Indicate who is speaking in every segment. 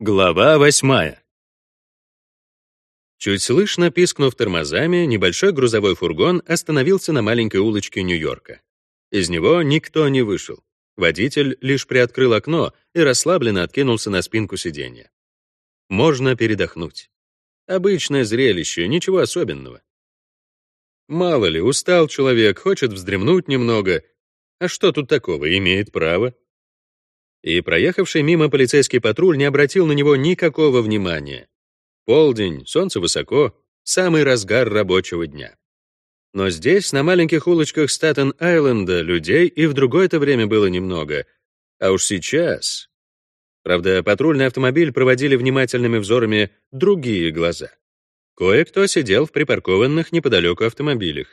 Speaker 1: Глава восьмая. Чуть слышно, пискнув тормозами, небольшой грузовой фургон остановился на маленькой улочке Нью-Йорка. Из него никто не вышел. Водитель лишь приоткрыл окно и расслабленно откинулся на спинку сиденья. Можно передохнуть. Обычное зрелище, ничего особенного. Мало ли, устал человек, хочет вздремнуть немного. А что тут такого, имеет право и проехавший мимо полицейский патруль не обратил на него никакого внимания. Полдень, солнце высоко, самый разгар рабочего дня. Но здесь, на маленьких улочках Статен-Айленда, людей и в другое-то время было немного. А уж сейчас... Правда, патрульный автомобиль проводили внимательными взорами другие глаза. Кое-кто сидел в припаркованных неподалеку автомобилях.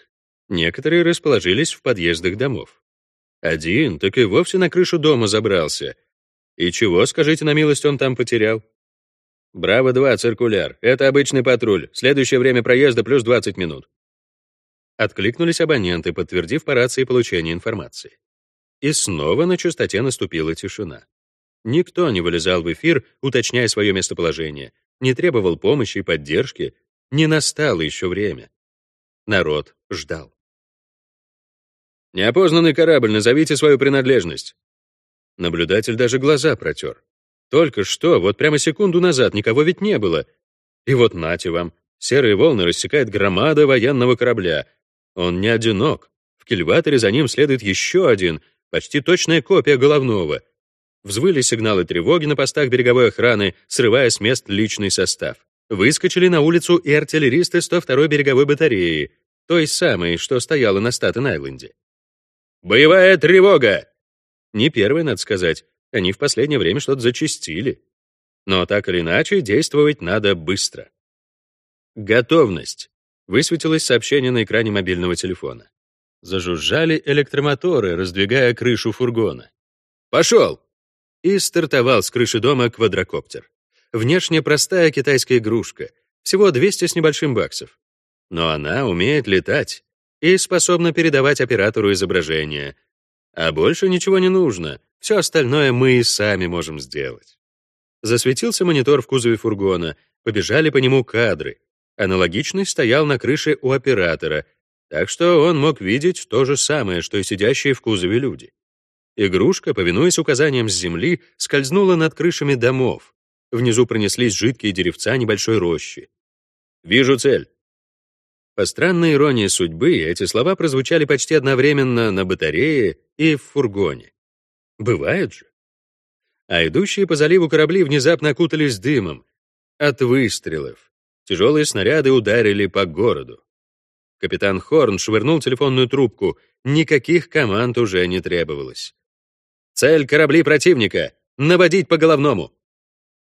Speaker 1: Некоторые расположились в подъездах домов. Один так и вовсе на крышу дома забрался. И чего, скажите на милость, он там потерял? «Браво-2, циркуляр. Это обычный патруль. Следующее время проезда плюс 20 минут». Откликнулись абоненты, подтвердив по рации получение информации. И снова на частоте наступила тишина. Никто не вылезал в эфир, уточняя свое местоположение, не требовал помощи и поддержки, не настало еще время. Народ ждал. «Неопознанный корабль, назовите свою принадлежность». Наблюдатель даже глаза протер. Только что, вот прямо секунду назад, никого ведь не было. И вот нате вам, серые волны рассекает громада военного корабля. Он не одинок. В кильваторе за ним следует еще один, почти точная копия головного. Взвыли сигналы тревоги на постах береговой охраны, срывая с мест личный состав. Выскочили на улицу и артиллеристы 102-й береговой батареи, той самой, что стояла на Статен-Айленде. «Боевая тревога!» Не первый, надо сказать. Они в последнее время что-то зачистили. Но так или иначе, действовать надо быстро. Готовность. Высветилось сообщение на экране мобильного телефона. Зажужжали электромоторы, раздвигая крышу фургона. «Пошел!» И стартовал с крыши дома квадрокоптер. Внешне простая китайская игрушка, всего 200 с небольшим баксов. Но она умеет летать и способна передавать оператору изображение. А больше ничего не нужно, все остальное мы и сами можем сделать. Засветился монитор в кузове фургона, побежали по нему кадры. Аналогичный стоял на крыше у оператора, так что он мог видеть то же самое, что и сидящие в кузове люди. Игрушка, повинуясь указаниям с земли, скользнула над крышами домов. Внизу пронеслись жидкие деревца небольшой рощи. «Вижу цель. По странной иронии судьбы, эти слова прозвучали почти одновременно на батарее и в фургоне. Бывает же. А идущие по заливу корабли внезапно окутались дымом. От выстрелов. Тяжелые снаряды ударили по городу. Капитан Хорн швырнул телефонную трубку. Никаких команд уже не требовалось. «Цель корабли противника! Наводить по головному!»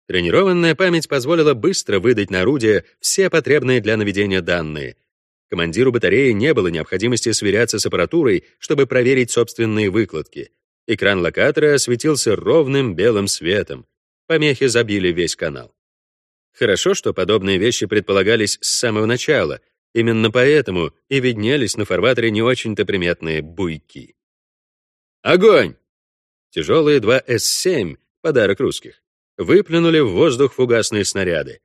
Speaker 1: Тренированная память позволила быстро выдать на орудие все потребные для наведения данные — Командиру батареи не было необходимости сверяться с аппаратурой, чтобы проверить собственные выкладки. Экран локатора осветился ровным белым светом. Помехи забили весь канал. Хорошо, что подобные вещи предполагались с самого начала. Именно поэтому и виднелись на фарватере не очень-то приметные буйки. Огонь! Тяжелые 2 С-7, подарок русских, выплюнули в воздух фугасные снаряды.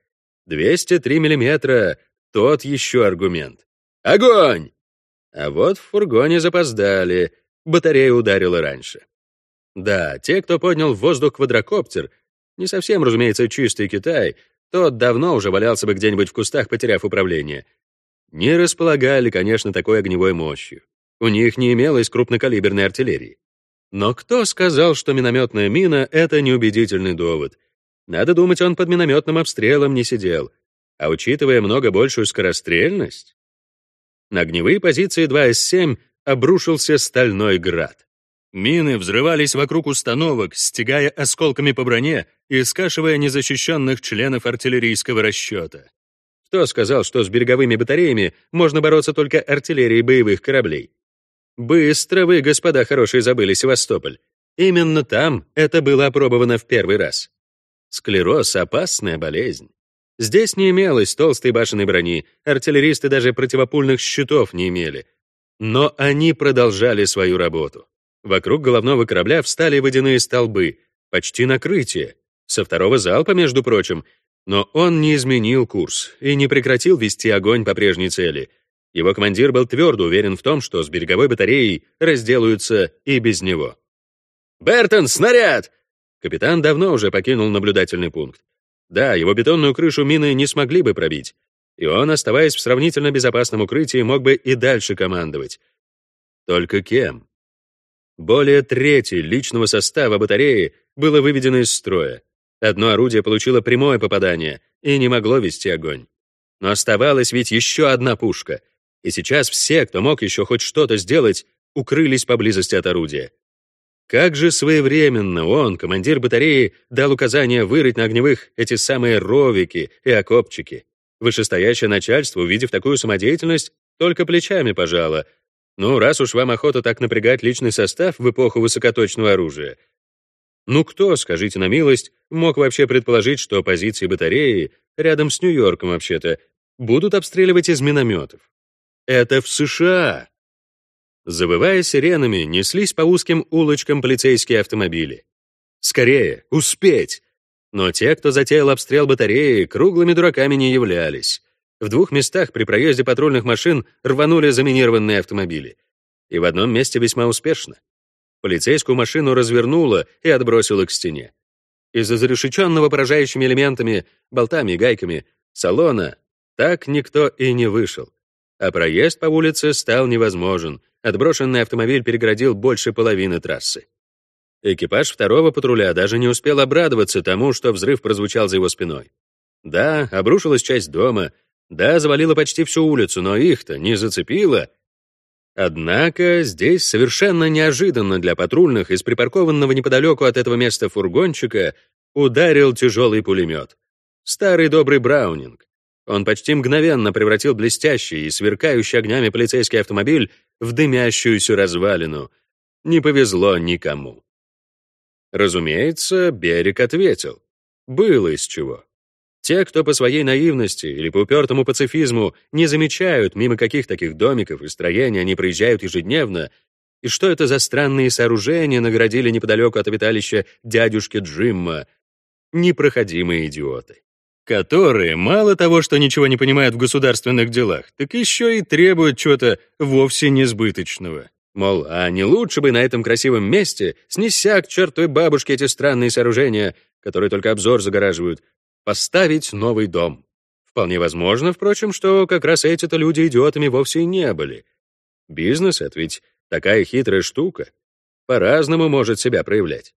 Speaker 1: 203 миллиметра — тот еще аргумент. Огонь! А вот в фургоне запоздали, батарея ударила раньше. Да, те, кто поднял в воздух квадрокоптер, не совсем, разумеется, чистый Китай, тот давно уже валялся бы где-нибудь в кустах, потеряв управление. Не располагали, конечно, такой огневой мощью. У них не имелось крупнокалиберной артиллерии. Но кто сказал, что минометная мина — это неубедительный довод? Надо думать, он под минометным обстрелом не сидел. А учитывая много большую скорострельность, на огневые позиции 2С-7 обрушился стальной град. Мины взрывались вокруг установок, стягая осколками по броне и скашивая незащищенных членов артиллерийского расчета. Кто сказал, что с береговыми батареями можно бороться только артиллерией боевых кораблей? Быстро вы, господа хорошие, забыли Севастополь. Именно там это было опробовано в первый раз. Склероз — опасная болезнь. Здесь не имелось толстой башенной брони, артиллеристы даже противопульных щитов не имели. Но они продолжали свою работу. Вокруг головного корабля встали водяные столбы, почти накрытие. Со второго залпа, между прочим. Но он не изменил курс и не прекратил вести огонь по прежней цели. Его командир был твердо уверен в том, что с береговой батареей разделаются и без него. «Бертон, снаряд!» Капитан давно уже покинул наблюдательный пункт. Да, его бетонную крышу мины не смогли бы пробить, и он, оставаясь в сравнительно безопасном укрытии, мог бы и дальше командовать. Только кем? Более трети личного состава батареи было выведено из строя. Одно орудие получило прямое попадание и не могло вести огонь. Но оставалась ведь еще одна пушка, и сейчас все, кто мог еще хоть что-то сделать, укрылись поблизости от орудия. Как же своевременно он, командир батареи, дал указание вырыть на огневых эти самые ровики и окопчики. Вышестоящее начальство, увидев такую самодеятельность, только плечами пожало. Ну, раз уж вам охота так напрягать личный состав в эпоху высокоточного оружия. Ну кто, скажите на милость, мог вообще предположить, что позиции батареи, рядом с Нью-Йорком вообще-то, будут обстреливать из минометов? Это в США. Завывая сиренами, неслись по узким улочкам полицейские автомобили. Скорее, успеть! Но те, кто затеял обстрел батареи, круглыми дураками не являлись. В двух местах при проезде патрульных машин рванули заминированные автомобили. И в одном месте весьма успешно. Полицейскую машину развернуло и отбросило к стене. Из изрешеченного поражающими элементами, болтами и гайками, салона так никто и не вышел. А проезд по улице стал невозможен, Отброшенный автомобиль переградил больше половины трассы. Экипаж второго патруля даже не успел обрадоваться тому, что взрыв прозвучал за его спиной. Да, обрушилась часть дома, да, завалила почти всю улицу, но их-то не зацепило. Однако здесь совершенно неожиданно для патрульных из припаркованного неподалеку от этого места фургончика ударил тяжелый пулемет. Старый добрый Браунинг. Он почти мгновенно превратил блестящий и сверкающий огнями полицейский автомобиль в дымящуюся развалину. Не повезло никому. Разумеется, берег ответил. Было из чего. Те, кто по своей наивности или по упертому пацифизму не замечают, мимо каких таких домиков и строений они проезжают ежедневно, и что это за странные сооружения наградили неподалеку от обиталища дядюшки Джимма, непроходимые идиоты которые мало того, что ничего не понимают в государственных делах, так еще и требуют чего-то вовсе несбыточного. Мол, а не лучше бы на этом красивом месте, снеся к чертой бабушке эти странные сооружения, которые только обзор загораживают, поставить новый дом. Вполне возможно, впрочем, что как раз эти-то люди идиотами вовсе не были. Бизнес — это ведь такая хитрая штука. По-разному может себя проявлять.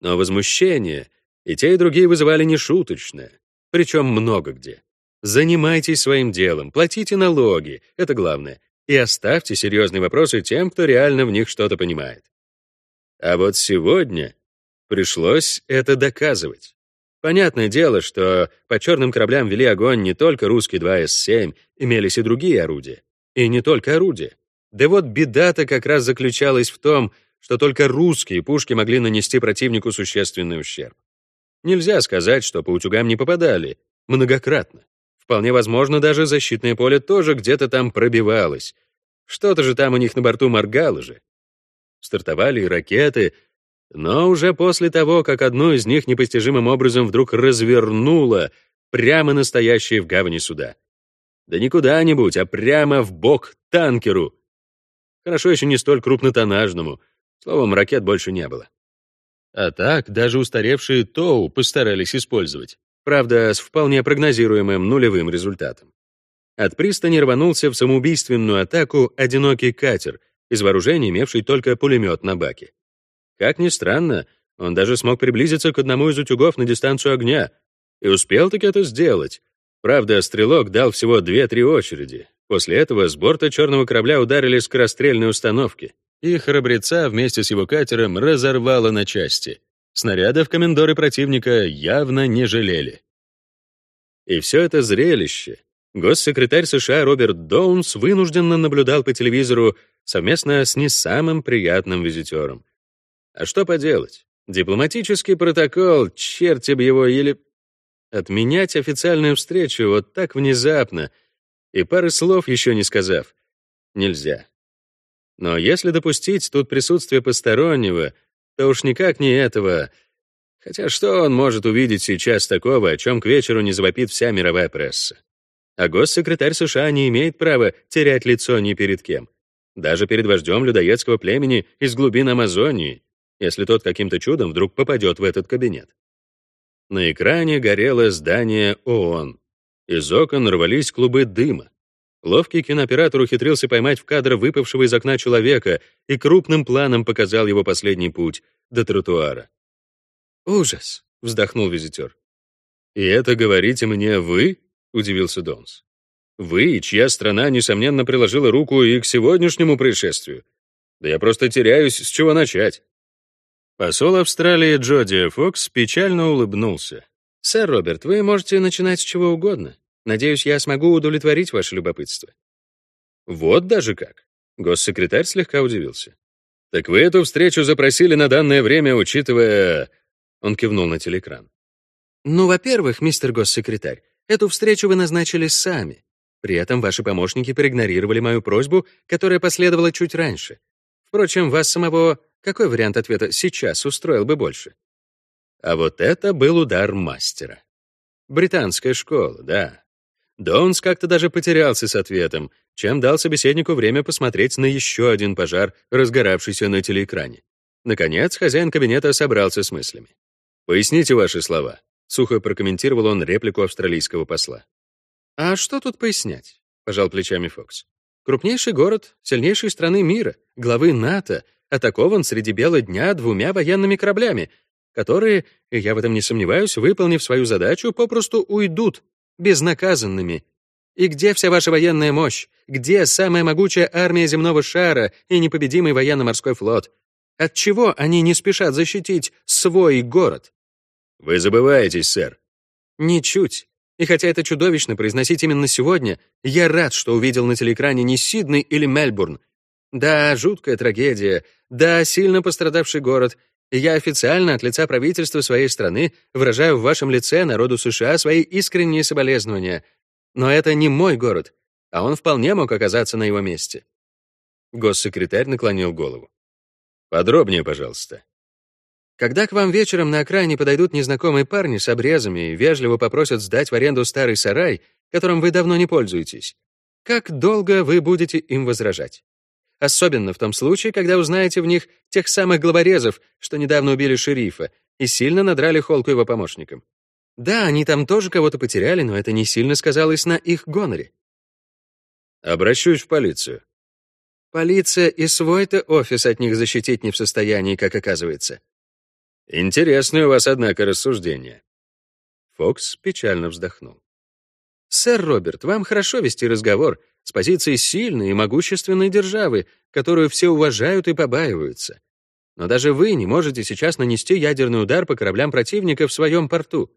Speaker 1: Но возмущение и те, и другие вызывали нешуточное, причем много где. Занимайтесь своим делом, платите налоги, это главное, и оставьте серьезные вопросы тем, кто реально в них что-то понимает. А вот сегодня пришлось это доказывать. Понятное дело, что по черным кораблям вели огонь не только русский 2С-7, имелись и другие орудия. И не только орудия. Да вот беда-то как раз заключалась в том, что только русские пушки могли нанести противнику существенный ущерб. Нельзя сказать, что по утюгам не попадали. Многократно. Вполне возможно, даже защитное поле тоже где-то там пробивалось. Что-то же там у них на борту моргало же. Стартовали и ракеты, но уже после того, как одну из них непостижимым образом вдруг развернуло прямо настоящее в гавани суда. Да не куда-нибудь, а прямо в бок танкеру. Хорошо еще не столь крупнотоннажному. Словом, ракет больше не было. А так, даже устаревшие ТОУ постарались использовать. Правда, с вполне прогнозируемым нулевым результатом. От пристани рванулся в самоубийственную атаку одинокий катер, из вооружения имевший только пулемет на баке. Как ни странно, он даже смог приблизиться к одному из утюгов на дистанцию огня и успел таки это сделать. Правда, стрелок дал всего 2-3 очереди. После этого с борта черного корабля ударили скорострельные установки и храбреца вместе с его катером разорвало на части. Снарядов комендоры противника явно не жалели. И все это зрелище госсекретарь США Роберт Доунс вынужденно наблюдал по телевизору совместно с не самым приятным визитером. А что поделать? Дипломатический протокол, черти б его, или... Отменять официальную встречу вот так внезапно и пары слов еще не сказав, нельзя. Но если допустить тут присутствие постороннего, то уж никак не этого. Хотя что он может увидеть сейчас такого, о чем к вечеру не завопит вся мировая пресса? А госсекретарь США не имеет права терять лицо ни перед кем. Даже перед вождем людоедского племени из глубин Амазонии, если тот каким-то чудом вдруг попадет в этот кабинет. На экране горело здание ООН. Из окон рвались клубы дыма. Ловкий кинооператор ухитрился поймать в кадр выпавшего из окна человека и крупным планом показал его последний путь до тротуара.
Speaker 2: «Ужас!» — вздохнул визитер.
Speaker 1: «И это говорите мне вы?» — удивился Донс. «Вы, чья страна, несомненно, приложила руку и к сегодняшнему происшествию. Да я просто теряюсь, с чего начать». Посол Австралии Джоди Фокс печально улыбнулся.
Speaker 2: «Сэр Роберт, вы можете начинать с чего угодно. Надеюсь, я смогу удовлетворить ваше любопытство».
Speaker 1: «Вот даже как!» Госсекретарь слегка удивился. «Так вы эту встречу запросили на данное время, учитывая он кивнул на телеэкран.
Speaker 2: «Ну, во-первых, мистер госсекретарь, эту встречу вы назначили сами. При этом ваши помощники проигнорировали мою просьбу, которая последовала чуть раньше. Впрочем, вас самого какой вариант ответа сейчас устроил бы больше?»
Speaker 1: А вот это был удар мастера. Британская школа, да. Донс как-то даже потерялся с ответом, чем дал собеседнику время посмотреть на еще один пожар, разгоравшийся на телеэкране. Наконец, хозяин кабинета собрался с мыслями. «Поясните ваши слова», — сухо прокомментировал он реплику австралийского посла.
Speaker 2: «А что тут пояснять?» — пожал плечами Фокс. «Крупнейший город сильнейшей страны мира, главы НАТО, атакован среди бела дня двумя военными кораблями, которые, я в этом не сомневаюсь, выполнив свою задачу, попросту уйдут безнаказанными. И где вся ваша военная мощь? Где самая могучая армия земного шара и непобедимый военно-морской флот? Отчего они не спешат защитить свой город?
Speaker 1: Вы забываетесь, сэр.
Speaker 2: Ничуть. И хотя это чудовищно произносить именно сегодня, я рад, что увидел на телеэкране не Сидней или Мельбурн. Да, жуткая трагедия, да, сильно пострадавший город. Я официально от лица правительства своей страны выражаю в вашем лице народу США свои искренние соболезнования. Но это не мой город, а он вполне мог оказаться на его месте.
Speaker 1: Госсекретарь наклонил голову. Подробнее, пожалуйста.
Speaker 2: Когда к вам вечером на окраине подойдут незнакомые парни с обрезами и вежливо попросят сдать в аренду старый сарай, которым вы давно не пользуетесь, как долго вы будете им возражать? Особенно в том случае, когда узнаете в них тех самых главорезов, что недавно убили шерифа и сильно надрали холку его помощникам. Да, они там тоже кого-то потеряли, но это не сильно сказалось на их гоноре.
Speaker 1: Обращусь в полицию.
Speaker 2: Полиция и свой-то офис от них защитить не в состоянии, как оказывается.
Speaker 1: Интересное у вас, однако, рассуждение. Фокс печально вздохнул.
Speaker 2: «Сэр Роберт, вам хорошо вести разговор с позиции сильной и могущественной державы, которую все уважают и побаиваются. Но даже вы не можете сейчас нанести ядерный удар по кораблям противника в своем порту.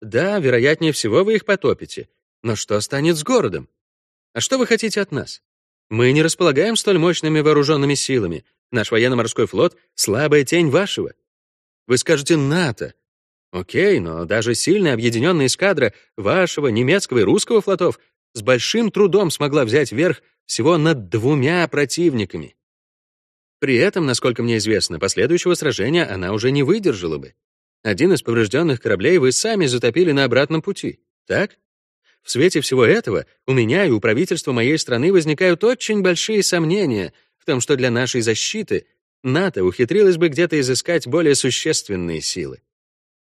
Speaker 2: Да, вероятнее всего, вы их потопите. Но что станет с городом? А что вы хотите от нас? Мы не располагаем столь мощными вооруженными силами. Наш военно-морской флот — слабая тень вашего. Вы скажете «НАТО». Окей, но даже сильная объединенная эскадра вашего, немецкого и русского флотов с большим трудом смогла взять верх всего над двумя противниками. При этом, насколько мне известно, последующего сражения она уже не выдержала бы. Один из поврежденных кораблей вы сами затопили на обратном пути, так? В свете всего этого у меня и у правительства моей страны возникают очень большие сомнения в том, что для нашей защиты НАТО ухитрилось бы где-то изыскать более существенные силы.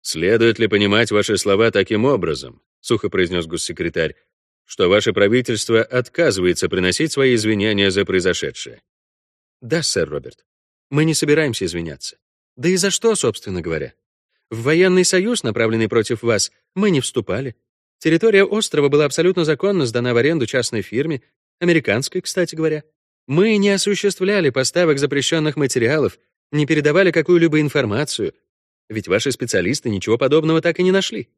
Speaker 1: «Следует ли понимать ваши слова таким образом?» — сухо произнес госсекретарь, что ваше правительство отказывается приносить свои извинения за произошедшее.
Speaker 2: Да, сэр Роберт. Мы не собираемся извиняться. Да и за что, собственно говоря? В военный союз, направленный против вас, мы не вступали. Территория острова была абсолютно законно сдана в аренду частной фирме, американской, кстати говоря. Мы не осуществляли поставок запрещенных материалов, не передавали какую-либо информацию, ведь ваши специалисты ничего подобного так и не нашли.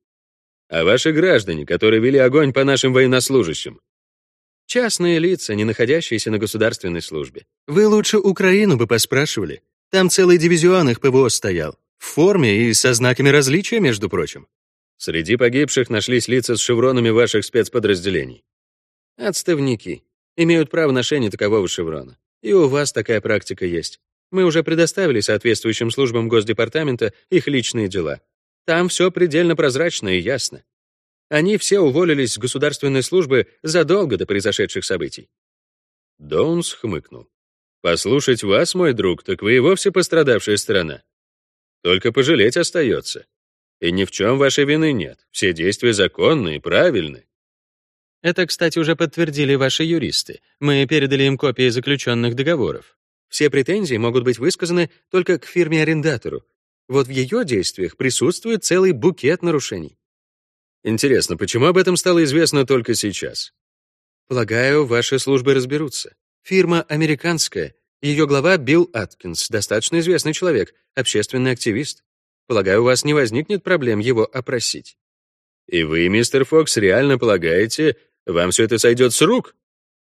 Speaker 1: А ваши граждане, которые вели огонь по нашим военнослужащим?
Speaker 2: Частные лица, не находящиеся на государственной службе. Вы лучше Украину бы поспрашивали. Там целый дивизион их ПВО стоял. В форме и со знаками различия, между прочим.
Speaker 1: Среди погибших нашлись лица с шевронами ваших спецподразделений.
Speaker 2: Отставники имеют право ношения такового шеврона. И у вас такая практика есть. Мы уже предоставили соответствующим службам Госдепартамента их личные дела. Там все предельно прозрачно и ясно. Они все уволились с государственной службы задолго до произошедших событий.
Speaker 1: Доунс хмыкнул. «Послушать вас, мой друг, так вы и вовсе пострадавшая сторона. Только пожалеть остается. И ни в чем вашей вины нет. Все действия законны и правильны.
Speaker 2: Это, кстати, уже подтвердили ваши юристы. Мы передали им копии заключенных договоров. Все претензии могут быть высказаны только к фирме-арендатору. Вот в ее действиях присутствует целый букет нарушений.
Speaker 1: Интересно, почему об этом стало известно только сейчас?
Speaker 2: Полагаю, ваши службы разберутся. Фирма американская. Ее глава Билл Аткинс, достаточно известный человек, общественный активист. Полагаю, у вас не возникнет проблем его опросить.
Speaker 1: И вы, мистер Фокс, реально полагаете, вам все это сойдет с рук?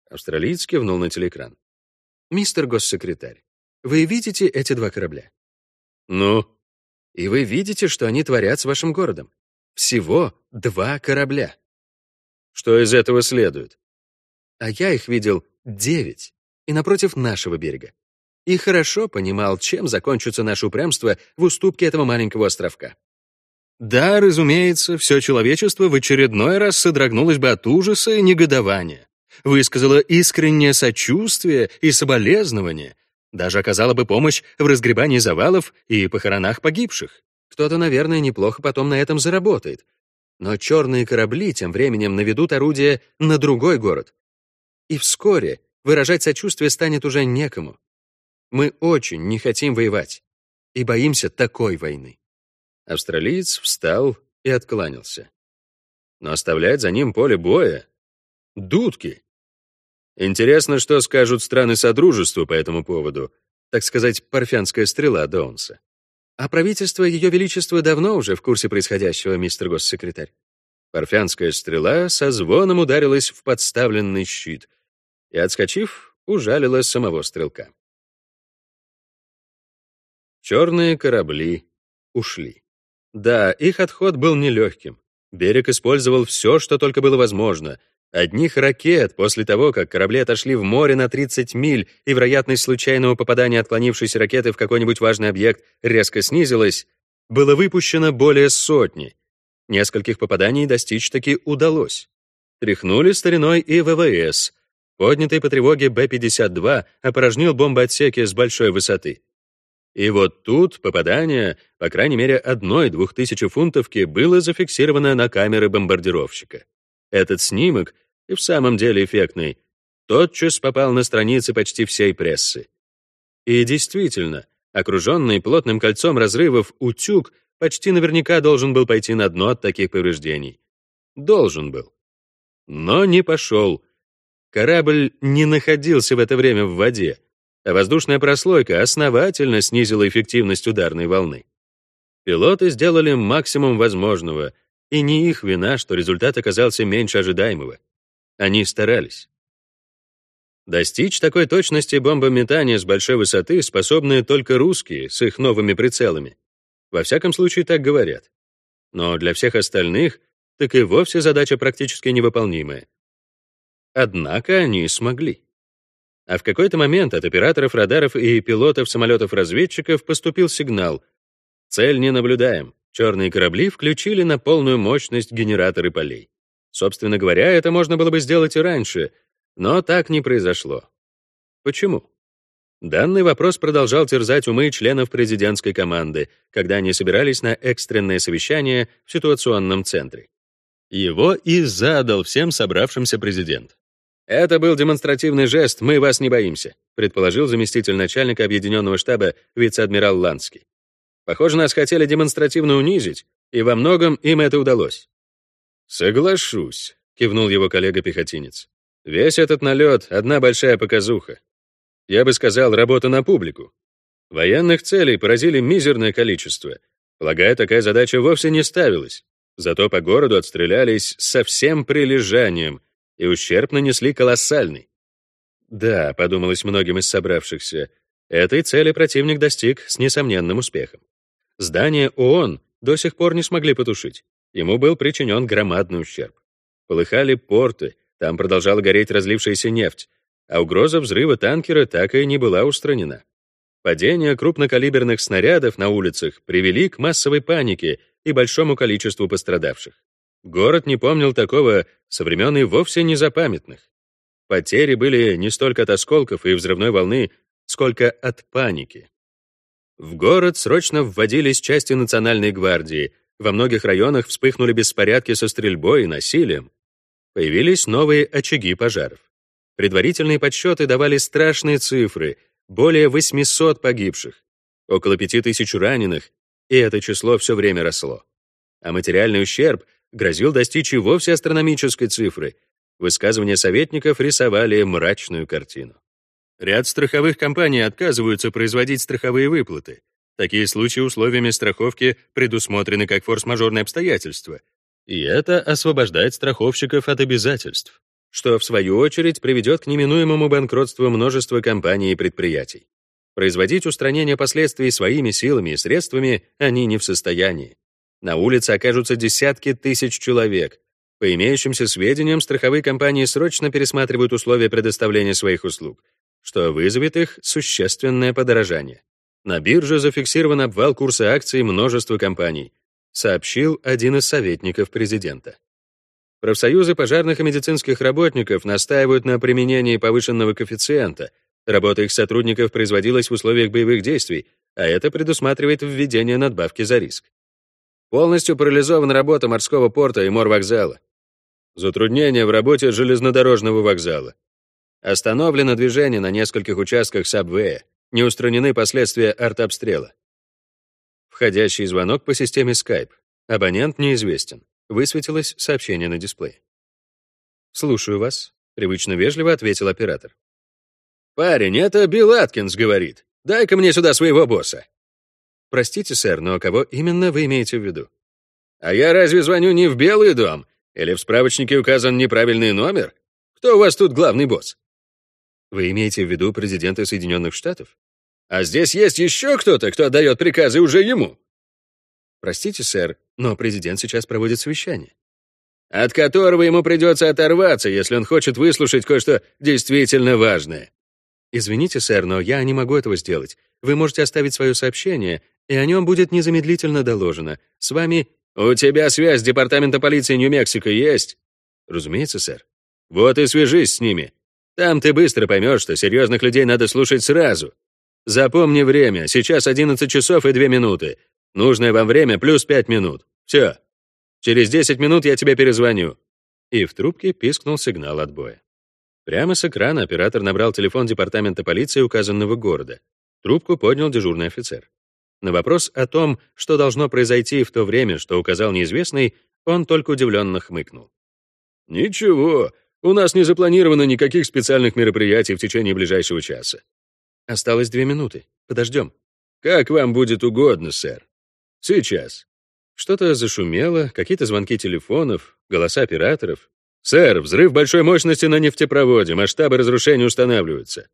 Speaker 1: Австралиец кивнул на телекран.
Speaker 2: Мистер госсекретарь, вы видите эти два корабля?
Speaker 1: Ну?
Speaker 2: И вы видите, что они творят с вашим городом. Всего два корабля.
Speaker 1: Что из этого следует?
Speaker 2: А я их видел девять, и напротив нашего берега. И хорошо понимал, чем закончится наше упрямство в уступке этого маленького островка. Да, разумеется, все человечество в очередной раз содрогнулось бы от ужаса и негодования высказала искреннее сочувствие и соболезнование, даже оказала бы помощь в разгребании завалов и похоронах погибших. Кто-то, наверное, неплохо потом на этом заработает. Но черные корабли тем временем наведут орудие на другой город. И вскоре выражать сочувствие станет уже некому. Мы очень не хотим воевать и боимся такой войны.
Speaker 1: Австралиец встал и откланялся. Но оставлять за ним поле боя Дудки. Интересно, что скажут страны Содружества по этому поводу, так сказать, парфянская стрела Доунса.
Speaker 2: А правительство Ее Величества давно уже в курсе происходящего, мистер госсекретарь.
Speaker 1: Парфянская стрела со звоном ударилась в подставленный щит и, отскочив, ужалила самого стрелка. Черные корабли ушли. Да, их отход был нелегким. Берег использовал все, что только было возможно, Одних ракет после того, как корабли отошли в море на 30 миль, и вероятность случайного попадания отклонившейся ракеты в какой-нибудь важный объект резко снизилась, было выпущено более сотни. Нескольких попаданий достичь таки удалось. Тряхнули стариной и ВВС. Поднятый по тревоге Б-52 опорожнил бомбоотсеки с большой высоты. И вот тут попадание, по крайней мере, одной двухтысячефунтовки было зафиксировано на камеры бомбардировщика. Этот снимок, и в самом деле эффектный, тотчас попал на страницы почти всей прессы. И действительно, окруженный плотным кольцом разрывов утюг почти наверняка должен был пойти на дно от таких повреждений. Должен был. Но не пошел. Корабль не находился в это время в воде, а воздушная прослойка основательно снизила эффективность ударной волны. Пилоты сделали максимум возможного, и не их вина, что результат оказался меньше ожидаемого. Они старались. Достичь такой точности бомбометания с большой высоты способны только русские с их новыми прицелами. Во всяком случае, так говорят. Но для всех остальных так и вовсе задача практически невыполнимая. Однако они смогли. А в какой-то момент от операторов радаров и пилотов самолетов-разведчиков поступил сигнал «Цель не наблюдаем». Черные корабли включили на полную мощность генераторы полей. Собственно говоря, это можно было бы сделать и раньше, но так не произошло. Почему? Данный вопрос продолжал терзать умы членов президентской команды, когда они собирались на экстренное совещание в ситуационном центре. Его и задал всем собравшимся президент. «Это был демонстративный жест, мы вас не боимся», предположил заместитель начальника объединенного штаба вице-адмирал Ланский. Похоже, нас хотели демонстративно унизить, и во многом им это удалось. «Соглашусь», — кивнул его коллега-пехотинец. «Весь этот налет — одна большая показуха. Я бы сказал, работа на публику. Военных целей поразили мизерное количество. Полагаю, такая задача вовсе не ставилась. Зато по городу отстрелялись со всем прилежанием, и ущерб нанесли колоссальный. Да, подумалось многим из собравшихся, этой цели противник достиг с несомненным успехом. Здание ООН до сих пор не смогли потушить. Ему был причинен громадный ущерб. Полыхали порты, там продолжала гореть разлившаяся нефть, а угроза взрыва танкера так и не была устранена. Падение крупнокалиберных снарядов на улицах привели к массовой панике и большому количеству пострадавших. Город не помнил такого со времен и вовсе незапамятных. Потери были не столько от осколков и взрывной волны, сколько от паники. В город срочно вводились части Национальной гвардии, во многих районах вспыхнули беспорядки со стрельбой и насилием. Появились новые очаги пожаров. Предварительные подсчеты давали страшные цифры — более 800 погибших, около 5000 раненых, и это число все время росло. А материальный ущерб грозил достичь и вовсе астрономической цифры — Высказывания советников рисовали мрачную картину. Ряд страховых компаний отказываются производить страховые выплаты. Такие случаи условиями страховки предусмотрены как форс-мажорные обстоятельства, и это освобождает страховщиков от обязательств, что, в свою очередь, приведет к неминуемому банкротству множества компаний и предприятий. Производить устранение последствий своими силами и средствами они не в состоянии. На улице окажутся десятки тысяч человек, по имеющимся сведениям, страховые компании срочно пересматривают условия предоставления своих услуг, что вызовет их существенное подорожание. На бирже зафиксирован обвал курса акций множества компаний, сообщил один из советников президента. Профсоюзы пожарных и медицинских работников настаивают на применении повышенного коэффициента. Работа их сотрудников производилась в условиях боевых действий, а это предусматривает введение надбавки за риск. Полностью парализована работа морского порта и морвокзала. Затруднения в работе железнодорожного вокзала. Остановлено движение на нескольких участках Сабвея. Не устранены последствия артобстрела. Входящий звонок по системе Skype. Абонент неизвестен. Высветилось сообщение на дисплее. «Слушаю вас», — привычно вежливо ответил оператор. «Парень, это Билл Аткинс говорит. Дай-ка мне сюда своего босса». «Простите, сэр, но кого именно вы имеете в виду?» «А я разве звоню не в Белый дом, или в справочнике указан неправильный номер? Кто у вас тут главный босс? Вы имеете в виду президента Соединенных Штатов? А здесь есть еще кто-то, кто отдает приказы уже ему? Простите, сэр, но президент сейчас проводит совещание. От которого ему придется оторваться, если он хочет выслушать кое-что действительно важное. Извините, сэр, но я не могу этого сделать. Вы можете оставить свое сообщение, и о нем будет незамедлительно доложено. С вами «У тебя связь с департамента полиции Нью-Мексико есть?» «Разумеется, сэр». «Вот и свяжись с ними. Там ты быстро поймешь, что серьезных людей надо слушать сразу. Запомни время, сейчас 11 часов и 2 минуты. Нужное вам время плюс 5 минут. Все. Через 10 минут я тебе перезвоню». И в трубке пискнул сигнал отбоя. Прямо с экрана оператор набрал телефон департамента полиции указанного города. Трубку поднял дежурный офицер. На вопрос о том, что должно произойти в то время, что указал неизвестный, он только удивленно хмыкнул. «Ничего, у нас не запланировано никаких специальных мероприятий в течение ближайшего часа. Осталось две минуты. Подождем. Как вам будет угодно, сэр. Сейчас». Что-то зашумело, какие-то звонки телефонов, голоса операторов. «Сэр, взрыв большой мощности на нефтепроводе, масштабы разрушения устанавливаются».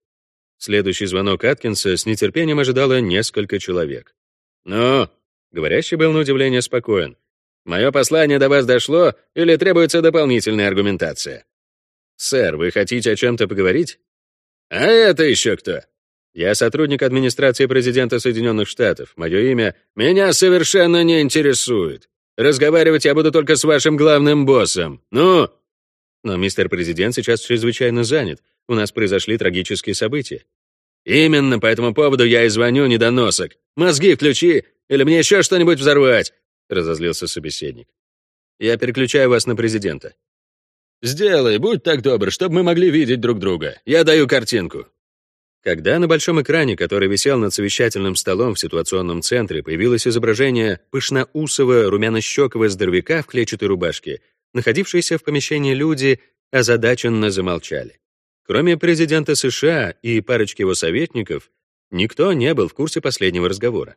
Speaker 1: Следующий звонок Аткинса с нетерпением ожидало несколько человек. «Ну?» — говорящий был на удивление спокоен. «Мое послание до вас дошло или требуется дополнительная аргументация?» «Сэр, вы хотите о чем-то поговорить?» «А это еще кто?» «Я сотрудник администрации президента Соединенных Штатов. Мое имя меня совершенно не интересует. Разговаривать я буду только с вашим главным боссом. Ну?» «Но мистер президент сейчас чрезвычайно занят. У нас произошли трагические события. Именно по этому поводу я и звоню, недоносок. Мозги включи, или мне еще что-нибудь взорвать, разозлился собеседник. Я переключаю вас на президента. Сделай, будь так добр, чтобы мы могли видеть друг друга. Я даю картинку. Когда на большом экране, который висел над совещательным столом в ситуационном центре, появилось изображение пышноусого, румяно-щекого здоровяка в клетчатой рубашке, находившиеся в помещении люди озадаченно замолчали. Кроме президента США и парочки его советников, никто не был в курсе последнего разговора.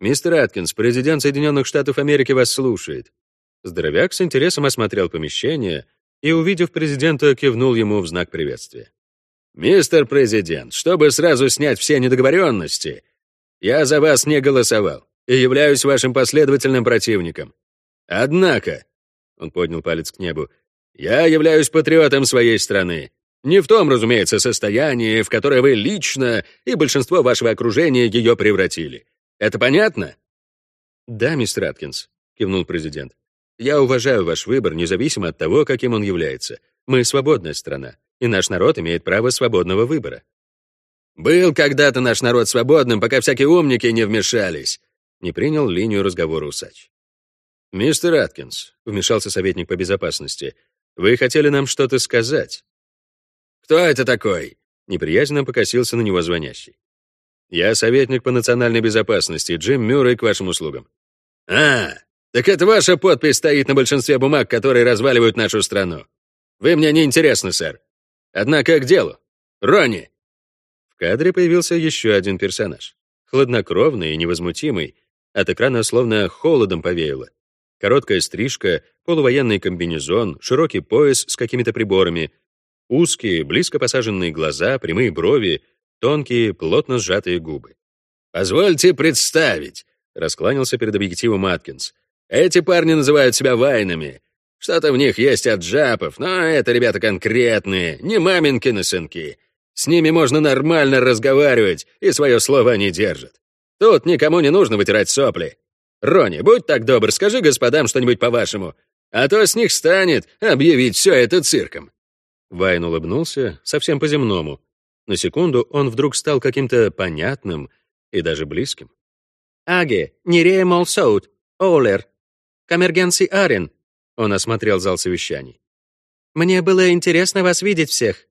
Speaker 1: «Мистер Аткинс, президент Соединенных Штатов Америки вас слушает». Здоровяк с интересом осмотрел помещение и, увидев президента, кивнул ему в знак приветствия. «Мистер президент, чтобы сразу снять все недоговоренности, я за вас не голосовал и являюсь вашим последовательным противником. Однако, — он поднял палец к небу, — я являюсь патриотом своей страны Не в том, разумеется, состоянии, в которое вы лично и большинство вашего окружения ее превратили. Это понятно?
Speaker 2: Да, мистер Аткинс, кивнул президент. Я уважаю ваш выбор, независимо от того, каким он является. Мы свободная страна, и наш народ имеет право свободного выбора.
Speaker 1: Был когда-то наш народ свободным, пока всякие умники не вмешались. Не принял линию разговора усач.
Speaker 2: «Мистер Аткинс», — вмешался советник по безопасности, «вы хотели нам что-то сказать?»
Speaker 1: «Кто это такой?»
Speaker 2: — неприязненно покосился на него звонящий. «Я советник по национальной безопасности, Джим Мюррей к вашим услугам».
Speaker 1: «А, так это ваша подпись стоит на большинстве бумаг, которые разваливают нашу страну. Вы мне не интересны, сэр. Однако к делу. Ронни!»
Speaker 2: В кадре появился еще один персонаж. Хладнокровный и невозмутимый. От экрана словно холодом повеяло. Короткая стрижка, полувоенный комбинезон, широкий пояс с какими-то приборами, узкие, близко посаженные глаза, прямые брови, тонкие, плотно сжатые губы.
Speaker 1: «Позвольте представить», — раскланялся перед объективом Аткинс. «Эти парни называют себя вайнами. Что-то в них есть от джапов, но это ребята конкретные, не маминкины сынки. С ними можно нормально разговаривать, и свое слово они держат. Тут никому не нужно вытирать сопли. Рони, будь так добр, скажи господам что-нибудь по-вашему, а то с них станет объявить все это цирком».
Speaker 2: Вайн улыбнулся, совсем по-земному. На секунду он вдруг стал каким-то понятным и даже близким.
Speaker 3: «Аге, Нерея Молсоут, Оулер, Камергенси Арен», он осмотрел зал совещаний. «Мне было интересно вас видеть всех».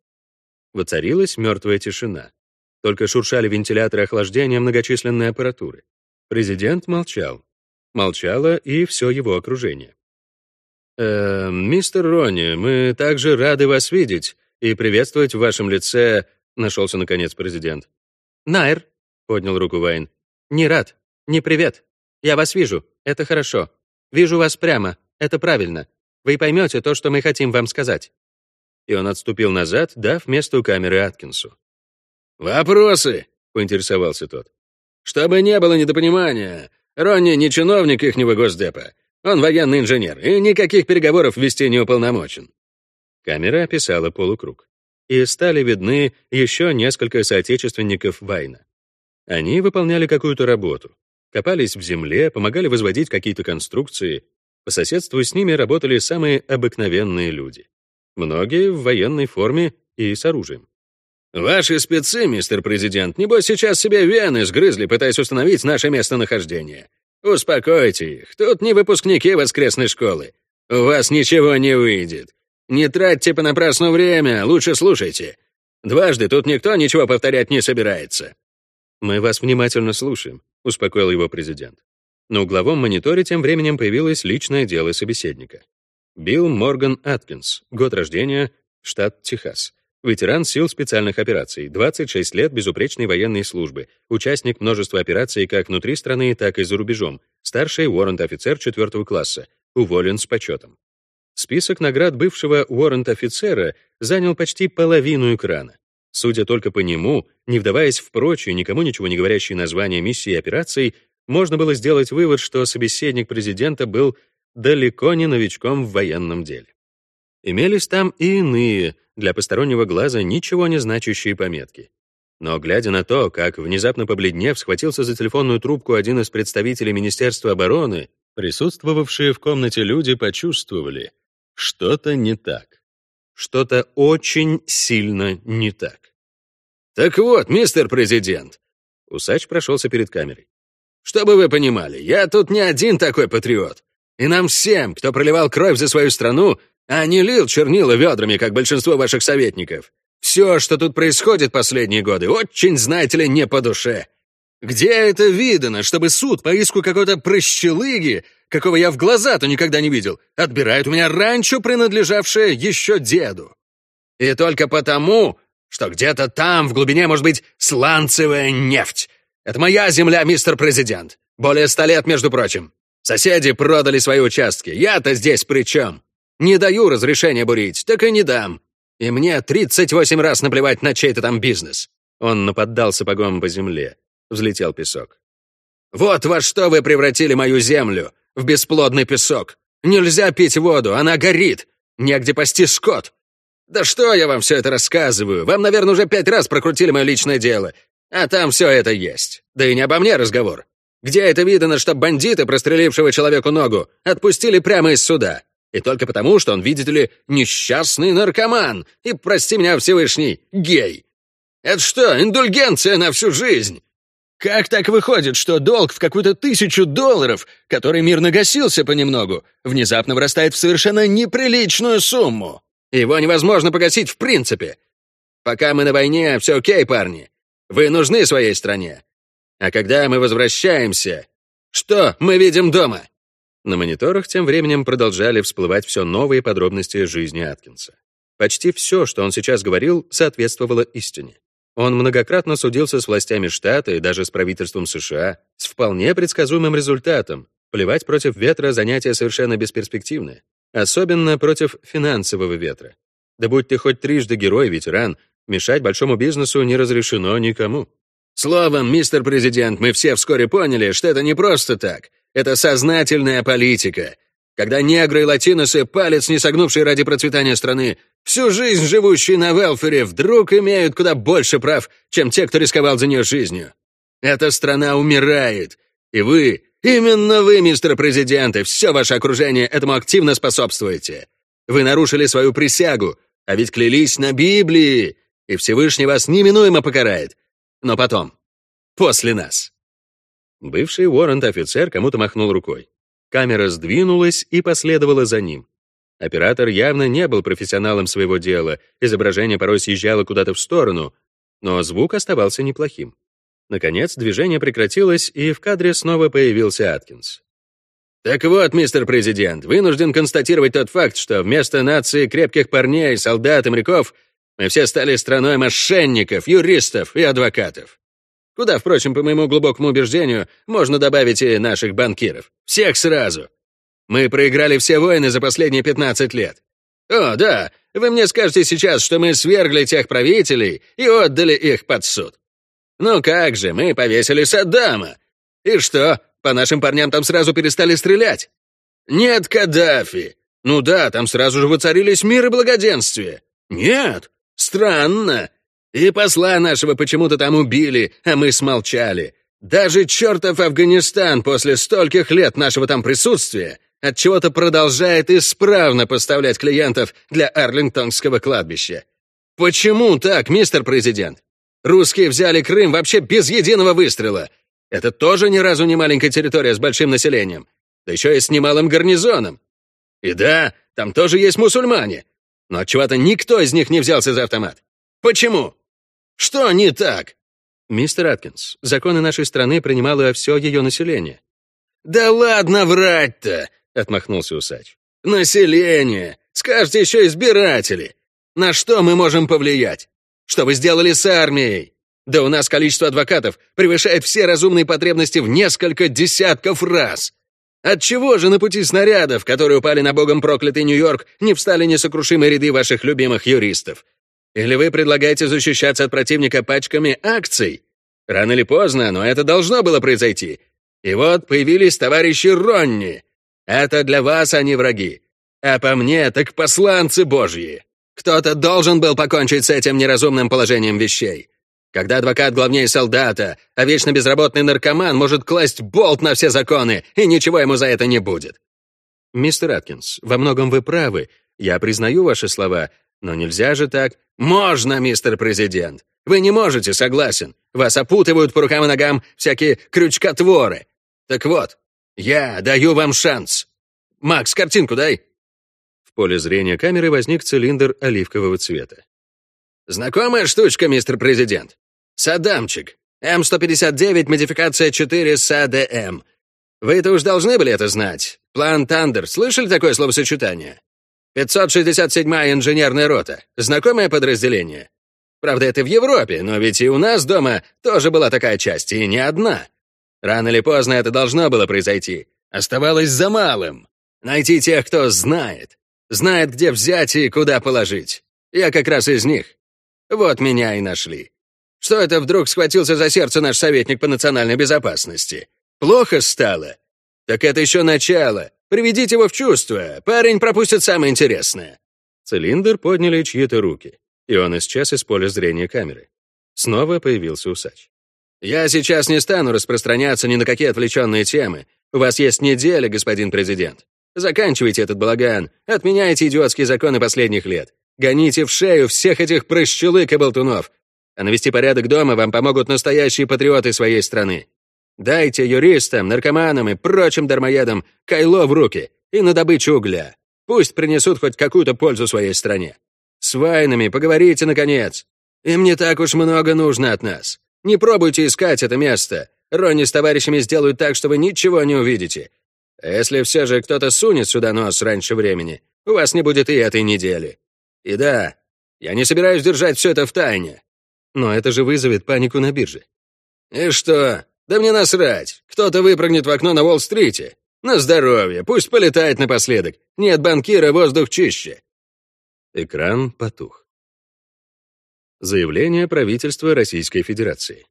Speaker 2: Воцарилась мертвая тишина. Только шуршали вентиляторы охлаждения многочисленной аппаратуры. Президент молчал. Молчало и все его окружение. «Э, «Мистер Ронни, мы также рады вас видеть и приветствовать в вашем лице...» — нашелся, наконец, президент.
Speaker 3: «Найр», — поднял руку Вайн, — «не рад, не привет. Я вас вижу, это хорошо. Вижу вас прямо, это правильно. Вы поймете то, что мы хотим вам сказать».
Speaker 2: И он отступил назад, дав место у камеры Аткинсу.
Speaker 1: «Вопросы?» — поинтересовался тот. «Чтобы не было недопонимания, Ронни не чиновник ихнего госдепа. Он военный инженер и никаких переговоров вести не уполномочен».
Speaker 2: Камера описала полукруг. И стали видны еще несколько соотечественников Вайна. Они выполняли какую-то работу. Копались в земле, помогали возводить какие-то конструкции. По соседству с ними работали самые обыкновенные люди. Многие в военной форме и с оружием.
Speaker 1: «Ваши спецы, мистер президент, небось сейчас себе вены сгрызли, пытаясь установить наше местонахождение. Успокойте их, тут не выпускники воскресной школы. У вас ничего не выйдет. Не тратьте понапрасну время, лучше слушайте. Дважды тут никто ничего повторять не собирается».
Speaker 2: «Мы вас внимательно слушаем», — успокоил его президент. На угловом мониторе тем временем появилось личное дело собеседника. Билл Морган Аткинс, год рождения, штат Техас. Ветеран сил специальных операций, 26 лет безупречной военной службы, участник множества операций как внутри страны, так и за рубежом, старший уоррент-офицер 4 класса, уволен с почетом. Список наград бывшего уоррент-офицера занял почти половину экрана. Судя только по нему, не вдаваясь в прочие, никому ничего не говорящие названия миссии и операций, можно было сделать вывод, что собеседник президента был далеко не новичком в военном деле. Имелись там и иные, для постороннего глаза ничего не значащие пометки. Но глядя на то, как, внезапно побледнев, схватился за телефонную трубку один из представителей Министерства обороны, присутствовавшие в комнате люди почувствовали, что-то не так. Что-то очень сильно не так.
Speaker 1: «Так вот, мистер президент», — усач прошелся перед камерой, «чтобы вы понимали, я тут не один такой патриот. И нам всем, кто проливал кровь за свою страну, а не лил чернила ведрами, как большинство ваших советников. Все, что тут происходит последние годы, очень, знаете ли, не по душе. Где это видано, чтобы суд по иску какой-то прощелыги, какого я в глаза-то никогда не видел, отбирает у меня ранчо, принадлежавшее еще деду? И только потому, что где-то там, в глубине, может быть, сланцевая нефть. Это моя земля, мистер президент. Более ста лет, между прочим. Соседи продали свои участки. Я-то здесь при чем? Не даю разрешения бурить, так и не дам. И мне 38 раз наплевать на чей-то там бизнес».
Speaker 2: Он наподдал сапогом по земле. Взлетел песок.
Speaker 1: «Вот во что вы превратили мою землю! В бесплодный песок! Нельзя пить воду, она горит! Негде пасти скот!
Speaker 2: Да что я вам все это рассказываю? Вам, наверное, уже пять раз прокрутили мое личное дело. А там все это есть. Да и не обо мне разговор. Где это видано, что бандиты, прострелившего человеку ногу, отпустили прямо из суда? И только потому, что он, видите ли, несчастный наркоман и, прости меня, Всевышний, гей. Это что, индульгенция на всю жизнь? Как так выходит, что долг в какую-то тысячу долларов, который мирно гасился понемногу, внезапно вырастает в совершенно неприличную сумму? Его невозможно погасить в принципе. Пока мы на войне, все окей, парни. Вы нужны своей стране. А когда мы возвращаемся, что мы видим дома?
Speaker 1: На мониторах тем временем продолжали всплывать все новые подробности жизни Аткинса. Почти все, что он сейчас говорил, соответствовало истине. Он многократно судился с властями штата и даже с правительством США с вполне предсказуемым результатом. Плевать против ветра — занятие совершенно бесперспективное. Особенно против финансового ветра. Да будь ты хоть трижды герой, ветеран, мешать большому бизнесу не разрешено никому.
Speaker 2: Словом, мистер президент, мы все вскоре поняли, что это не просто так. Это сознательная политика. Когда негры и латиносы, палец не согнувшие ради процветания страны, всю жизнь живущие на велфере, вдруг имеют куда больше прав, чем те, кто рисковал за нее жизнью. Эта страна умирает, и вы, именно вы, мистер президент, и все ваше окружение этому активно способствуете. Вы нарушили свою присягу, а ведь клялись на Библии, и Всевышний вас неминуемо покарает. Но потом, после нас.
Speaker 1: Бывший Уоррент-офицер кому-то махнул рукой. Камера сдвинулась и последовала за ним. Оператор явно не был профессионалом своего дела, изображение порой съезжало куда-то в сторону, но звук оставался неплохим. Наконец, движение прекратилось, и в кадре снова появился Аткинс.
Speaker 2: «Так вот, мистер президент, вынужден констатировать тот факт, что вместо нации крепких парней, солдат и моряков мы все стали страной мошенников, юристов и адвокатов. Куда, впрочем, по моему глубокому убеждению, можно добавить и наших банкиров. Всех сразу. Мы проиграли все войны за последние 15 лет. О, да, вы мне скажете сейчас, что мы свергли тех правителей и отдали их под суд. Ну как же, мы повесили Саддама. И что, по нашим парням там сразу перестали стрелять? Нет Каддафи. Ну да, там сразу же воцарились мир и благоденствие. Нет, странно. И посла нашего почему-то там убили, а мы смолчали. Даже чертов Афганистан после стольких лет нашего там присутствия от чего то продолжает исправно поставлять клиентов для Арлингтонского кладбища. Почему так, мистер президент? Русские взяли Крым вообще без единого выстрела. Это тоже ни разу не маленькая территория с большим населением. Да еще и с немалым гарнизоном. И да, там тоже есть мусульмане. Но от чего то никто из них не взялся за автомат. Почему? Что не так?
Speaker 1: Мистер Аткинс, законы нашей страны принимало все ее население.
Speaker 2: Да ладно врать-то, отмахнулся усач. Население! Скажете еще избиратели! На что мы можем повлиять? Что вы сделали с армией? Да у нас количество адвокатов превышает все разумные потребности в несколько десятков раз. Отчего же на пути снарядов, которые упали на богом проклятый Нью-Йорк, не встали несокрушимые ряды ваших любимых юристов? Или вы предлагаете защищаться от противника пачками акций? Рано или поздно, но это должно было произойти. И вот появились товарищи Ронни. Это для вас они враги. А по мне, так посланцы божьи. Кто-то должен был покончить с этим неразумным положением вещей. Когда адвокат главнее солдата, а вечно безработный наркоман может класть болт на все законы, и ничего ему за это не будет.
Speaker 1: Мистер Аткинс, во многом вы правы. Я признаю ваши слова, но нельзя же так.
Speaker 2: Можно, мистер президент. Вы не можете, согласен. Вас опутывают по рукам и ногам всякие крючкотворы. Так вот, я даю вам шанс. Макс, картинку дай.
Speaker 1: В поле зрения камеры возник цилиндр оливкового цвета.
Speaker 2: Знакомая штучка, мистер президент? Садамчик. М159, модификация 4 САДМ. Вы-то уж должны были это знать. План Тандер. Слышали такое словосочетание? 567-я инженерная рота. Знакомое подразделение? Правда, это в Европе, но ведь и у нас дома тоже была такая часть, и не одна. Рано или поздно это должно было произойти. Оставалось за малым. Найти тех, кто знает. Знает, где взять и куда положить. Я как раз из них. Вот меня и нашли. Что это вдруг схватился за сердце наш советник по национальной безопасности? Плохо стало? Так это еще начало. Приведите его в чувство. Парень пропустит самое интересное.
Speaker 1: Цилиндр подняли чьи-то руки, и он исчез из поля зрения камеры. Снова появился усач. «Я сейчас не стану распространяться ни на какие отвлеченные темы. У вас есть неделя, господин президент. Заканчивайте этот балаган, отменяйте идиотские законы последних лет. Гоните в шею всех этих прыщелык и болтунов. А навести порядок дома вам помогут настоящие патриоты своей страны. Дайте юристам, наркоманам и прочим дармоедам кайло в руки и на добычу угля. Пусть принесут хоть какую-то пользу своей стране. С вайнами поговорите, наконец. Им не так уж много нужно от нас. Не пробуйте искать это место. Ронни с товарищами сделают так, что вы ничего не увидите. Если все же кто-то сунет сюда нос раньше времени, у вас не будет и этой недели. И да, я не собираюсь держать все это в тайне.
Speaker 2: Но это же вызовет панику на бирже.
Speaker 1: И что? Да мне насрать. Кто-то выпрыгнет в окно на Уолл-стрите. На здоровье, пусть полетает напоследок. Нет банкира, воздух чище.
Speaker 2: Экран потух. Заявление правительства Российской Федерации.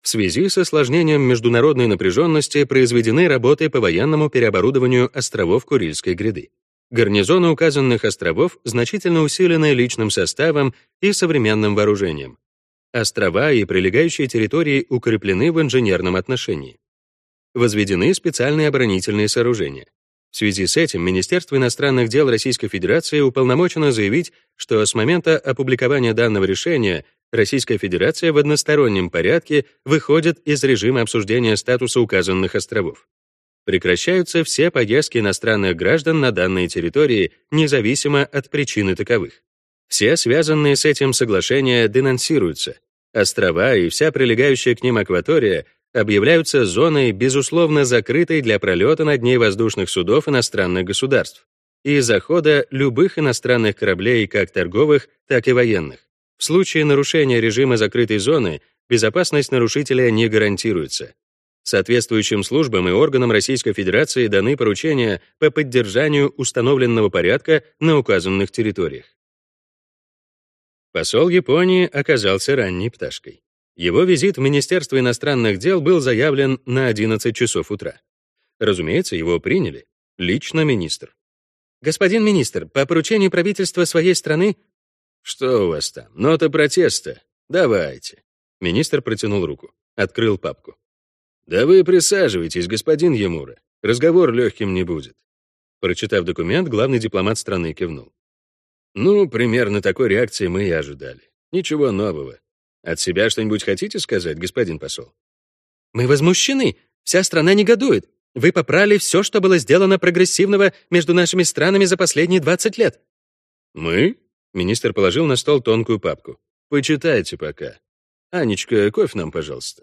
Speaker 2: В связи с осложнением международной напряженности произведены работы по военному переоборудованию островов Курильской гряды. Гарнизоны указанных островов значительно усилены личным составом и современным вооружением. Острова и прилегающие территории укреплены в инженерном отношении. Возведены специальные оборонительные сооружения. В связи с этим Министерство иностранных дел Российской Федерации уполномочено заявить, что с момента опубликования данного решения Российская Федерация в одностороннем порядке выходит из режима обсуждения статуса указанных островов. Прекращаются все поездки иностранных граждан на данные территории, независимо от причины таковых. Все связанные с этим соглашения денонсируются. Острова и вся прилегающая к ним акватория объявляются зоной, безусловно, закрытой для пролета над ней воздушных судов иностранных государств и захода любых иностранных кораблей, как торговых, так и военных. В случае нарушения режима закрытой зоны безопасность нарушителя не гарантируется. Соответствующим службам и органам Российской Федерации даны поручения по поддержанию установленного порядка на указанных территориях. Посол Японии оказался ранней пташкой. Его визит в Министерство иностранных дел был заявлен на 11 часов утра. Разумеется, его приняли. Лично министр. «Господин министр, по поручению правительства своей страны...»
Speaker 1: «Что у вас там? Нота протеста? Давайте».
Speaker 2: Министр протянул руку, открыл папку.
Speaker 1: «Да вы присаживайтесь, господин Емура. Разговор легким не будет».
Speaker 2: Прочитав документ, главный дипломат страны кивнул.
Speaker 1: «Ну, примерно такой реакции мы и ожидали. Ничего нового. От себя что-нибудь хотите сказать, господин посол?»
Speaker 3: «Мы возмущены. Вся страна негодует. Вы попрали все, что было сделано прогрессивного между нашими странами за последние 20 лет».
Speaker 1: «Мы?» — министр положил на стол тонкую папку. «Почитайте пока. Анечка, кофе нам, пожалуйста».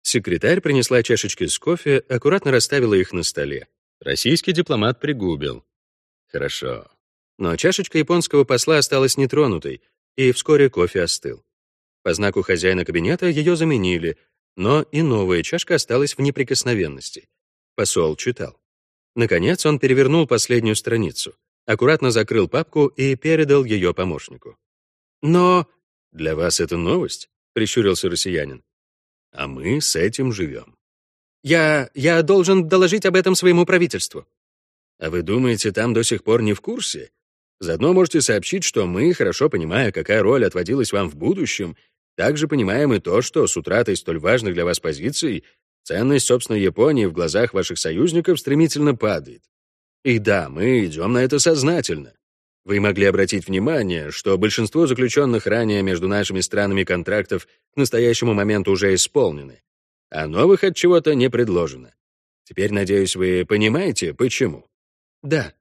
Speaker 2: Секретарь принесла чашечки с кофе, аккуратно расставила их на столе. Российский дипломат пригубил. Хорошо. Но чашечка японского посла осталась нетронутой, и вскоре кофе остыл. По знаку хозяина кабинета ее заменили, но и новая чашка осталась в неприкосновенности. Посол читал. Наконец он перевернул последнюю страницу, аккуратно закрыл папку и передал ее помощнику.
Speaker 1: «Но...» «Для вас это новость?» — прищурился россиянин а мы с этим живем.
Speaker 3: Я... я должен доложить об этом своему правительству.
Speaker 1: А вы думаете, там до сих пор не в курсе? Заодно можете сообщить, что мы, хорошо понимая, какая роль отводилась вам в будущем, также понимаем и то, что с утратой столь важных для вас позиций ценность, собственно, Японии в глазах ваших союзников стремительно падает. И да, мы идем на это сознательно. Вы могли обратить внимание, что большинство заключенных ранее между нашими странами контрактов к настоящему моменту уже исполнены, а новых от чего-то не предложено. Теперь, надеюсь, вы понимаете, почему? Да.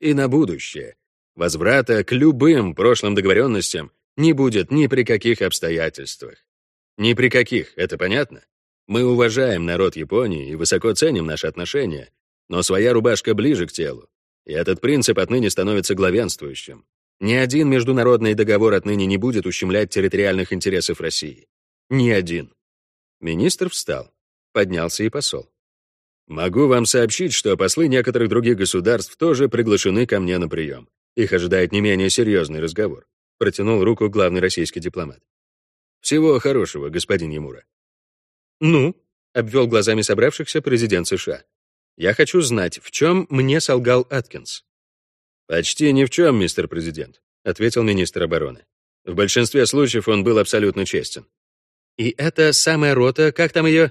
Speaker 1: И на будущее. Возврата к любым прошлым договоренностям не будет ни при каких обстоятельствах. Ни при каких, это понятно? Мы уважаем народ Японии и высоко ценим наши отношения, но своя рубашка ближе к телу. И этот принцип отныне становится главенствующим. Ни один международный договор отныне не будет ущемлять территориальных интересов России. Ни один. Министр встал. Поднялся и посол. Могу вам сообщить, что послы некоторых других государств тоже приглашены ко мне на прием. Их ожидает не менее серьезный разговор. Протянул руку главный российский дипломат. Всего хорошего, господин Емура.
Speaker 2: Ну, обвел глазами собравшихся президент США. Я хочу знать, в чем мне солгал Аткинс.
Speaker 1: Почти ни в чем, мистер президент, ответил министр обороны. В большинстве случаев он был абсолютно честен.
Speaker 2: И это самая рота, как там ее?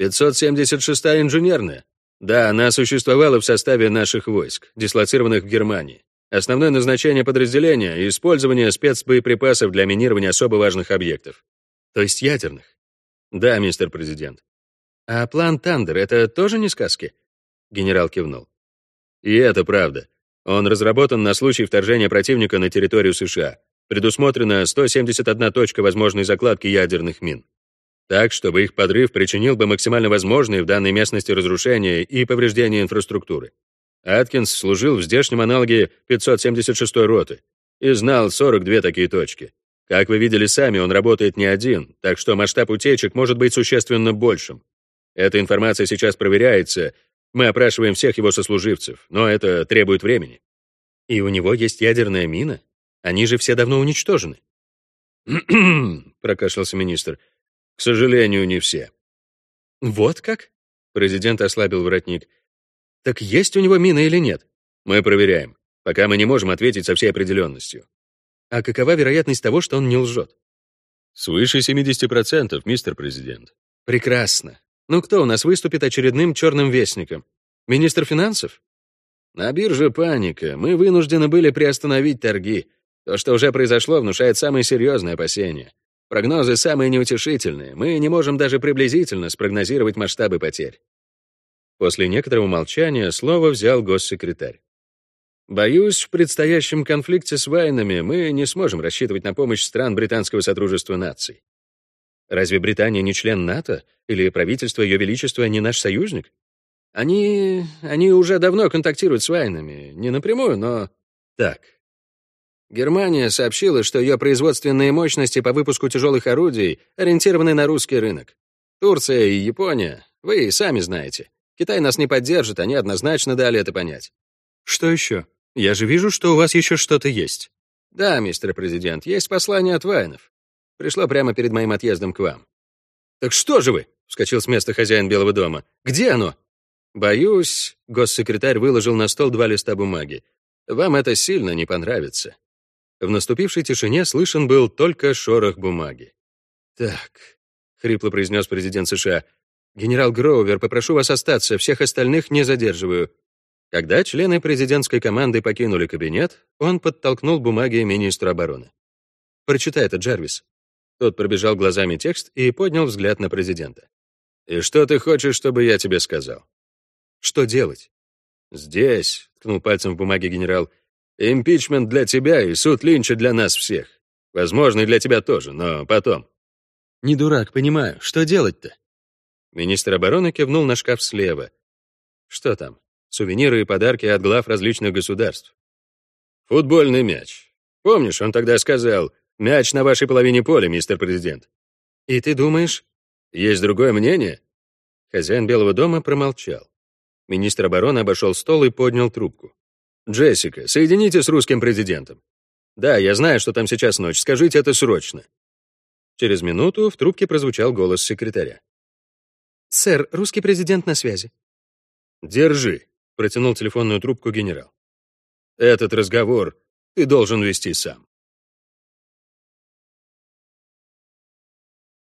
Speaker 1: 576-я инженерная. Да, она существовала в составе наших войск, дислоцированных в Германии. Основное назначение подразделения — использование спецбоеприпасов для минирования особо важных объектов.
Speaker 2: То есть ядерных?
Speaker 1: Да, мистер президент.
Speaker 2: А план Тандер — это тоже не сказки? Генерал кивнул.
Speaker 1: И это правда. Он разработан на случай вторжения противника на территорию США. Предусмотрено 171 точка возможной закладки ядерных мин. Так, чтобы их подрыв причинил бы максимально возможные в данной местности разрушения и повреждения инфраструктуры. Аткинс служил в здешнем аналоге 576-й роты и знал 42 такие точки. Как вы видели сами, он работает не один, так что масштаб утечек может быть существенно большим. Эта информация сейчас проверяется, мы опрашиваем всех его сослуживцев, но это требует времени.
Speaker 2: И у него есть ядерная мина? Они же все давно уничтожены.
Speaker 1: прокашлялся министр. К сожалению, не все.
Speaker 2: Вот как? Президент ослабил воротник. Так есть у него мина или нет?
Speaker 1: Мы проверяем. Пока мы не можем ответить со всей определенностью.
Speaker 2: А какова вероятность того, что он не лжет?
Speaker 1: Свыше 70%, мистер президент.
Speaker 2: Прекрасно. Ну кто у нас выступит очередным черным вестником? Министр финансов?
Speaker 1: На бирже паника. Мы вынуждены были приостановить торги. То, что уже произошло, внушает самые серьезные опасения. Прогнозы самые неутешительные. Мы не можем даже приблизительно спрогнозировать масштабы потерь.
Speaker 2: После некоторого молчания слово взял госсекретарь.
Speaker 1: Боюсь, в предстоящем конфликте с войнами мы не сможем рассчитывать на помощь стран британского сотрудничества наций.
Speaker 2: Разве Британия не член НАТО? Или правительство Ее Величества не наш союзник?
Speaker 1: Они... они уже давно контактируют с войнами. Не напрямую, но... Так. Германия сообщила, что ее производственные мощности по выпуску тяжелых орудий ориентированы на русский рынок. Турция и Япония, вы сами знаете. Китай нас не поддержит, они однозначно дали это понять.
Speaker 2: Что еще? Я же вижу, что у вас еще что-то есть.
Speaker 1: Да, мистер президент, есть послание от Вайнов. Пришло прямо перед моим отъездом к вам.
Speaker 2: Так что же вы? Вскочил с места хозяин Белого дома. Где оно?
Speaker 1: Боюсь, госсекретарь выложил на стол два листа бумаги. Вам это сильно не понравится.
Speaker 2: В наступившей тишине слышен был только шорох бумаги.
Speaker 1: «Так», — хрипло произнес президент США, «генерал Гроувер, попрошу вас остаться, всех остальных не задерживаю.
Speaker 2: Когда члены президентской команды покинули кабинет, он подтолкнул бумаги министру обороны. «Прочитай это, Джарвис». Тот пробежал глазами текст и поднял взгляд на президента.
Speaker 1: «И что ты хочешь, чтобы я тебе сказал?»
Speaker 2: «Что делать?»
Speaker 1: «Здесь», — ткнул пальцем в бумаге генерал, «импичмент для тебя и суд Линча для нас всех. Возможно, и для тебя тоже, но потом».
Speaker 2: «Не дурак, понимаю. Что делать-то?»
Speaker 1: Министр обороны кивнул на шкаф слева. «Что там?» Сувениры и подарки от глав различных государств. Футбольный мяч. Помнишь, он тогда сказал, мяч на вашей половине поля, мистер президент.
Speaker 2: И ты думаешь?
Speaker 1: Есть другое мнение?
Speaker 2: Хозяин Белого дома промолчал. Министр обороны обошел стол и поднял трубку.
Speaker 1: «Джессика, соедините с русским президентом». «Да, я знаю, что там сейчас ночь. Скажите это срочно».
Speaker 2: Через минуту в трубке прозвучал голос секретаря.
Speaker 3: «Сэр, русский президент на связи».
Speaker 1: «Держи», протянул телефонную трубку генерал. «Этот разговор ты должен вести сам».